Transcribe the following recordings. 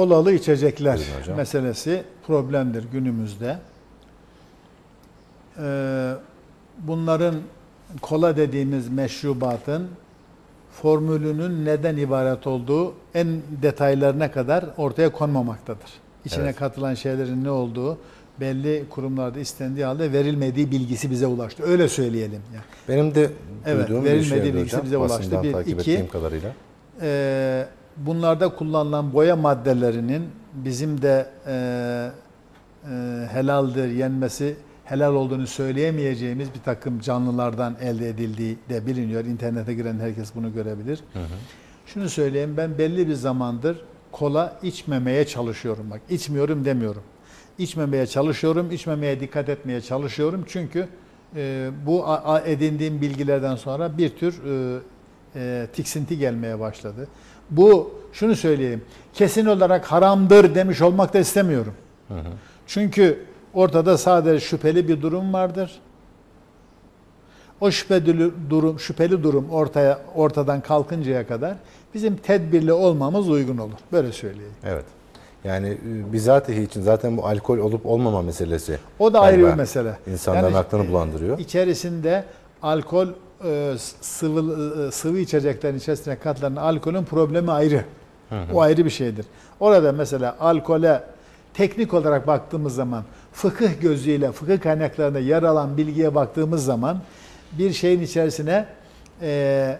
Kolalı içecekler meselesi problemdir günümüzde. Ee, bunların kola dediğimiz meşrubatın formülünün neden ibaret olduğu en detaylarına kadar ortaya konmamaktadır. İçine Evet. katılan şeylerin ne olduğu belli kurumlarda istendiği halde verilmediği bilgisi bize ulaştı. Öyle söyleyelim. Yani. Benim de Evet, duyduğum bir verilmediği şeydi bilgisi hocam. bize ulaştı. Bir, iki. kadarıyla. Ee, bunlarda kullanılan boya maddelerinin bizim de e, e, helaldir, yenmesi helal olduğunu söyleyemeyeceğimiz bir takım canlılardan elde edildiği de biliniyor. İnternete giren herkes bunu görebilir. Şunu söyleyeyim ben belli bir zamandır kola içmemeye çalışıyorum. Bak içmiyorum demiyorum. İçmemeye çalışıyorum, içmemeye dikkat etmeye çalışıyorum. Çünkü e, bu edindiğim bilgilerden sonra bir tür e, e, tiksinti gelmeye başladı. Bu şunu söyleyeyim. Kesin olarak haramdır demiş olmak da istemiyorum. Çünkü ortada sadece şüpheli bir durum vardır. O şüpheli durum, şüpheli durum ortaya ortadan kalkıncaya kadar bizim tedbirli olmamız uygun olur. Böyle söyleyeyim. Evet. Yani e, bizatihi için zaten bu alkol olup olmama meselesi. O da ayrı bir mesele. İnsanların Yani, aklını e, bulandırıyor. İçerisinde alkol e, sıvı e, sıvı içeceklerin içerisine katılan alkolün problemi ayrı. O ayrı bir şeydir. Orada mesela alkole teknik olarak baktığımız zaman fıkıh gözüyle fıkıh kaynaklarında yer alan bilgiye baktığımız zaman bir şeyin içerisine e,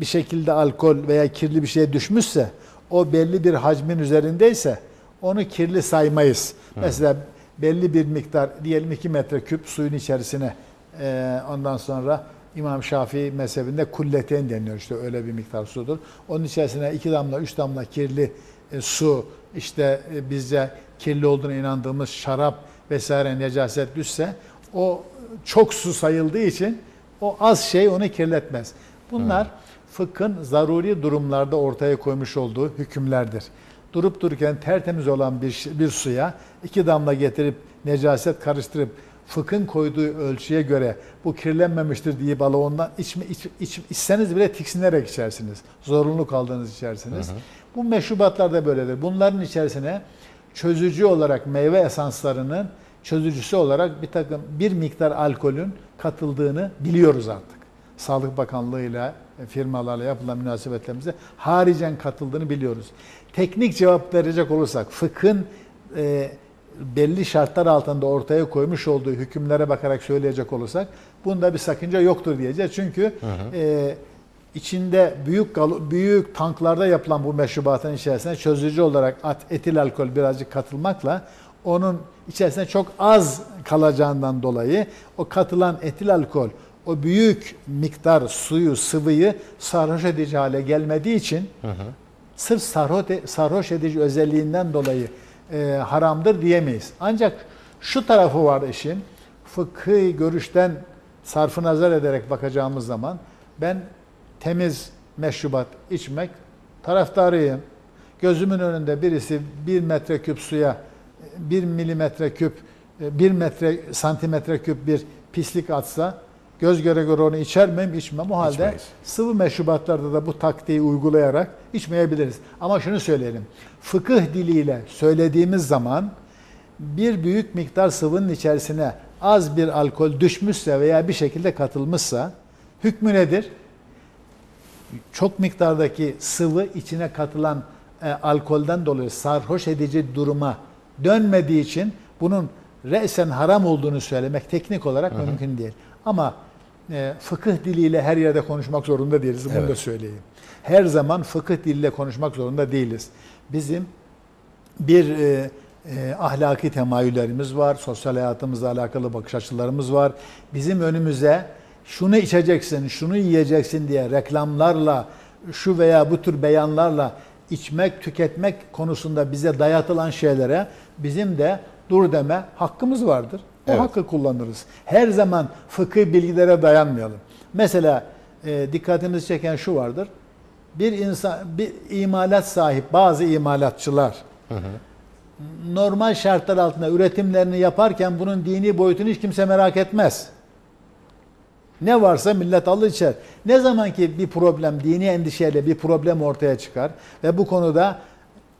bir şekilde alkol veya kirli bir şey düşmüşse o belli bir hacmin üzerindeyse onu kirli saymayız. Mesela belli bir miktar diyelim 2 metreküp suyun içerisine e, ondan sonra İmam Şafii mezhebinde kulleten deniyor işte öyle bir miktar sudur. Onun içerisine iki damla, üç damla kirli e, su, işte e, bizce kirli olduğuna inandığımız şarap vesaire necaset düşse o çok su sayıldığı için o az şey onu kirletmez. Bunlar fıkhın zaruri durumlarda ortaya koymuş olduğu hükümlerdir. Durup dururken tertemiz olan bir, bir suya iki damla getirip necaset karıştırıp fıkhın koyduğu ölçüye göre bu kirlenmemiştir diye balı ondan içme, iç, iç, içseniz bile tiksinerek içersiniz. Zorunlu kaldığınız içersiniz. Bu meşrubatlar da böyledir. Bunların içerisine çözücü olarak meyve esanslarının çözücüsü olarak bir takım bir miktar alkolün katıldığını biliyoruz artık. Sağlık Bakanlığı'yla e, firmalarla yapılan münasebetlerimizde haricen katıldığını biliyoruz. Teknik cevap verecek olursak fıkhın e, belli şartlar altında ortaya koymuş olduğu hükümlere bakarak söyleyecek olursak bunda bir sakınca yoktur diyeceğiz. Çünkü e, içinde büyük büyük tanklarda yapılan bu meşrubatın içerisine çözücü olarak at, etil alkol birazcık katılmakla onun içerisinde çok az kalacağından dolayı o katılan etil alkol o büyük miktar suyu, sıvıyı sarhoş edici hale gelmediği için sırf sarhoş, sarhoş edici özelliğinden dolayı e, haramdır diyemeyiz. Ancak şu tarafı var işin, fıkhi görüşten sarfı nazar ederek bakacağımız zaman ben temiz meşrubat içmek taraftarıyım. Gözümün önünde birisi bir metreküp suya bir milimetre küp, bir metre santimetre küp bir pislik atsa göz göre göre onu içer miyim? İçmem. O halde İçmeyiz. sıvı meşrubatlarda da bu taktiği uygulayarak içmeyebiliriz. Ama şunu söyleyelim. Fıkıh diliyle söylediğimiz zaman bir büyük miktar sıvının içerisine az bir alkol düşmüşse veya bir şekilde katılmışsa hükmü nedir? Çok miktardaki sıvı içine katılan e, alkolden dolayı sarhoş edici duruma dönmediği için bunun re'sen haram olduğunu söylemek teknik olarak mümkün değil. Ama e, fıkıh diliyle her yerde konuşmak zorunda değiliz. Bunu Evet. da söyleyeyim. Her zaman fıkıh diliyle konuşmak zorunda değiliz. Bizim bir e, e, ahlaki temayüllerimiz var, sosyal hayatımızla alakalı bakış açılarımız var. Bizim önümüze şunu içeceksin, şunu yiyeceksin diye reklamlarla, şu veya bu tür beyanlarla içmek, tüketmek konusunda bize dayatılan şeylere bizim de dur deme hakkımız vardır. O Evet. hakkı kullanırız. Her zaman fıkıh bilgilere dayanmayalım. Mesela e, dikkatinizi çeken şu vardır. Bir insan, bir imalat sahip bazı imalatçılar normal şartlar altında üretimlerini yaparken bunun dini boyutunu hiç kimse merak etmez. Ne varsa millet alır içer. Ne zaman ki bir problem, dini endişeyle bir problem ortaya çıkar ve bu konuda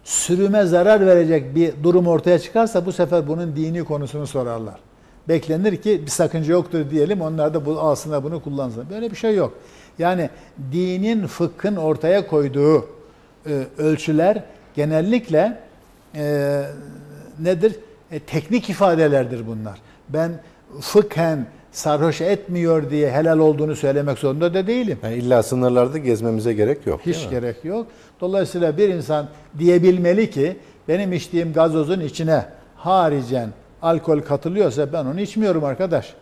sürüme zarar verecek bir durum ortaya çıkarsa bu sefer bunun dini konusunu sorarlar. Beklenir ki bir sakınca yoktur diyelim onlar da bu alsınlar bunu kullansın. Böyle bir şey yok. Yani dinin fıkhın ortaya koyduğu e, ölçüler genellikle e, nedir? E, teknik ifadelerdir bunlar. Ben fıkhen sarhoş etmiyor diye helal olduğunu söylemek zorunda da değilim. Yani illa sınırlarda gezmemize gerek yok. Hiç gerek yok. Dolayısıyla bir insan diyebilmeli ki benim içtiğim gazozun içine haricen alkol katılıyorsa ben onu içmiyorum arkadaş.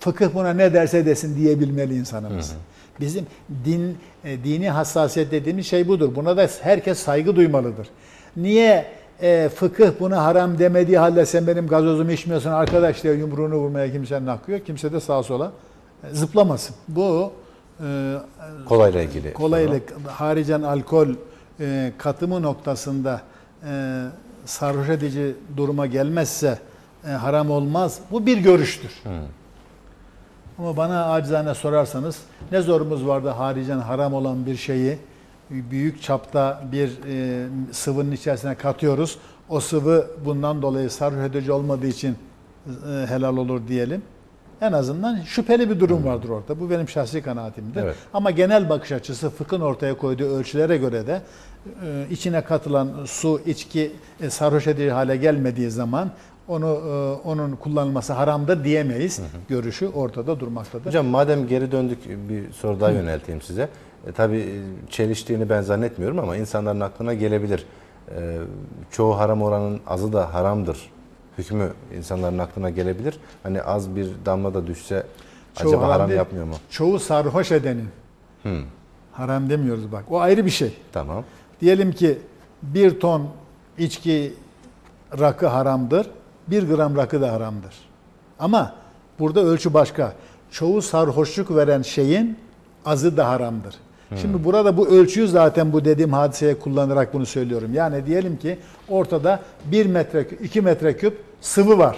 Fıkıh buna ne derse desin diyebilmeli insanımız. Bizim din e, dini hassasiyet dediğimiz şey budur. Buna da herkes saygı duymalıdır. Niye e, fıkıh buna haram demediği halde sen benim gazozumu içmiyorsun arkadaş diye yumruğunu vurmaya kimsenin hakkı yok. Kimse de sağa sola e, zıplamasın. Bu e, Kolayla ilgili. kolaylık, haricen alkol e, katımı noktasında e, sarhoş edici duruma gelmezse e, haram olmaz. Bu bir görüştür. Ama bana acizane sorarsanız ne zorumuz vardı haricen haram olan bir şeyi büyük çapta bir e, sıvının içerisine katıyoruz. O sıvı bundan dolayı sarhoş edici olmadığı için e, helal olur diyelim. En azından şüpheli bir durum vardır orada. Bu benim şahsi kanaatimdir. Evet. Ama genel bakış açısı fıkhın ortaya koyduğu ölçülere göre de e, içine katılan su, içki e, sarhoş edici hale gelmediği zaman onu e, onun kullanılması haramdır diyemeyiz. Görüşü ortada durmaktadır. Hocam madem geri döndük bir soru daha yönelteyim size. E, tabii çeliştiğini ben zannetmiyorum ama insanların aklına gelebilir. E, çoğu haram oranın azı da haramdır. Hükmü insanların aklına gelebilir. Hani az bir damla da düşse Çoğu acaba haram değil, yapmıyor mu? Çoğu sarhoş edenin. Hmm, Haram demiyoruz bak. O ayrı bir şey. tamam. Diyelim ki bir ton içki rakı haramdır. Bir gram rakı da haramdır. Ama burada ölçü başka. Çoğu sarhoşluk veren şeyin azı da haramdır. Şimdi burada bu ölçüyü zaten bu dediğim hadiseye kullanarak bunu söylüyorum. Yani diyelim ki ortada 1 metre, 2 metreküp sıvı var.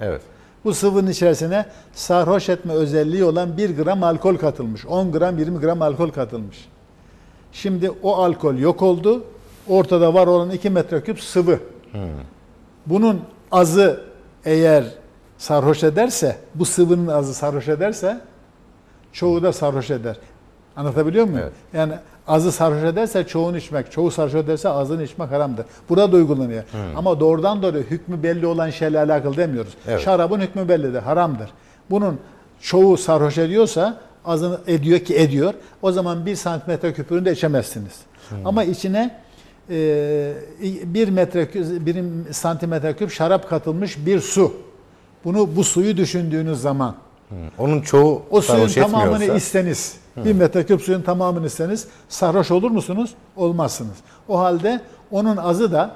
Evet. Bu sıvının içerisine sarhoş etme özelliği olan 1 gram alkol katılmış. 10 gram 20 gram alkol katılmış. Şimdi o alkol yok oldu. Ortada var olan 2 metreküp sıvı. Bunun azı eğer sarhoş ederse, bu sıvının azı sarhoş ederse çoğu da sarhoş eder. Anlatabiliyor muyum? Evet. Yani azı sarhoş ederse çoğunu içmek, çoğu sarhoş ederse azını içmek haramdır. Burada uygulanıyor. Ama doğrudan doğruya hükmü belli olan şeyle alakalı demiyoruz. Evet. Şarabın hükmü bellidir, haramdır. Bunun çoğu sarhoş ediyorsa, azını ediyor ki ediyor, o zaman bir santimetre küpürünü de içemezsiniz. Ama içine bir metre, bir santimetre küp şarap katılmış bir su. Bunu bu suyu düşündüğünüz zaman Hmm. Onun çoğu o suyun tamamını etmiyorsa isteniz. Bir metreküp suyun tamamını isteniz. Sarhoş olur musunuz? Olmazsınız. O halde onun azı da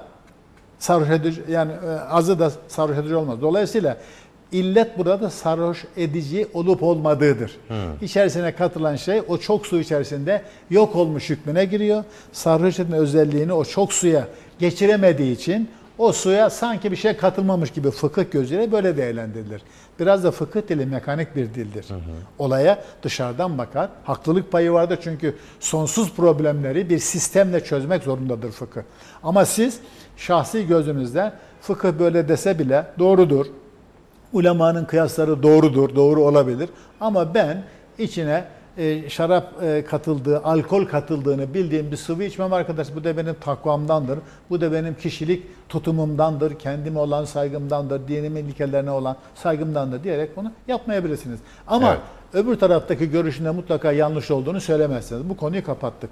sarhoş edici yani e, azı da sarhoş edici olmaz. Dolayısıyla illet burada sarhoş edici olup olmadığıdır. İçerisine katılan şey o çok su içerisinde yok olmuş hükmüne giriyor. Sarhoş etme özelliğini o çok suya geçiremediği için o suya sanki bir şey katılmamış gibi fıkıh gözüyle böyle değerlendirilir. Biraz da fıkıh dili mekanik bir dildir. Olaya dışarıdan bakar. Haklılık payı vardır çünkü sonsuz problemleri bir sistemle çözmek zorundadır fıkıh. Ama siz şahsi gözünüzde fıkıh böyle dese bile doğrudur. Ulemanın kıyasları doğrudur, doğru olabilir. Ama ben içine e, şarap e, katıldığı, alkol katıldığını bildiğim bir sıvı içmem arkadaş. Bu da benim takvamdandır. Bu da benim kişilik tutumumdandır. Kendime olan saygımdandır. Dinimin ilkelerine olan saygımdandır diyerek bunu yapmayabilirsiniz. Ama Evet. öbür taraftaki görüşünde mutlaka yanlış olduğunu söylemezsiniz. Bu konuyu kapattık.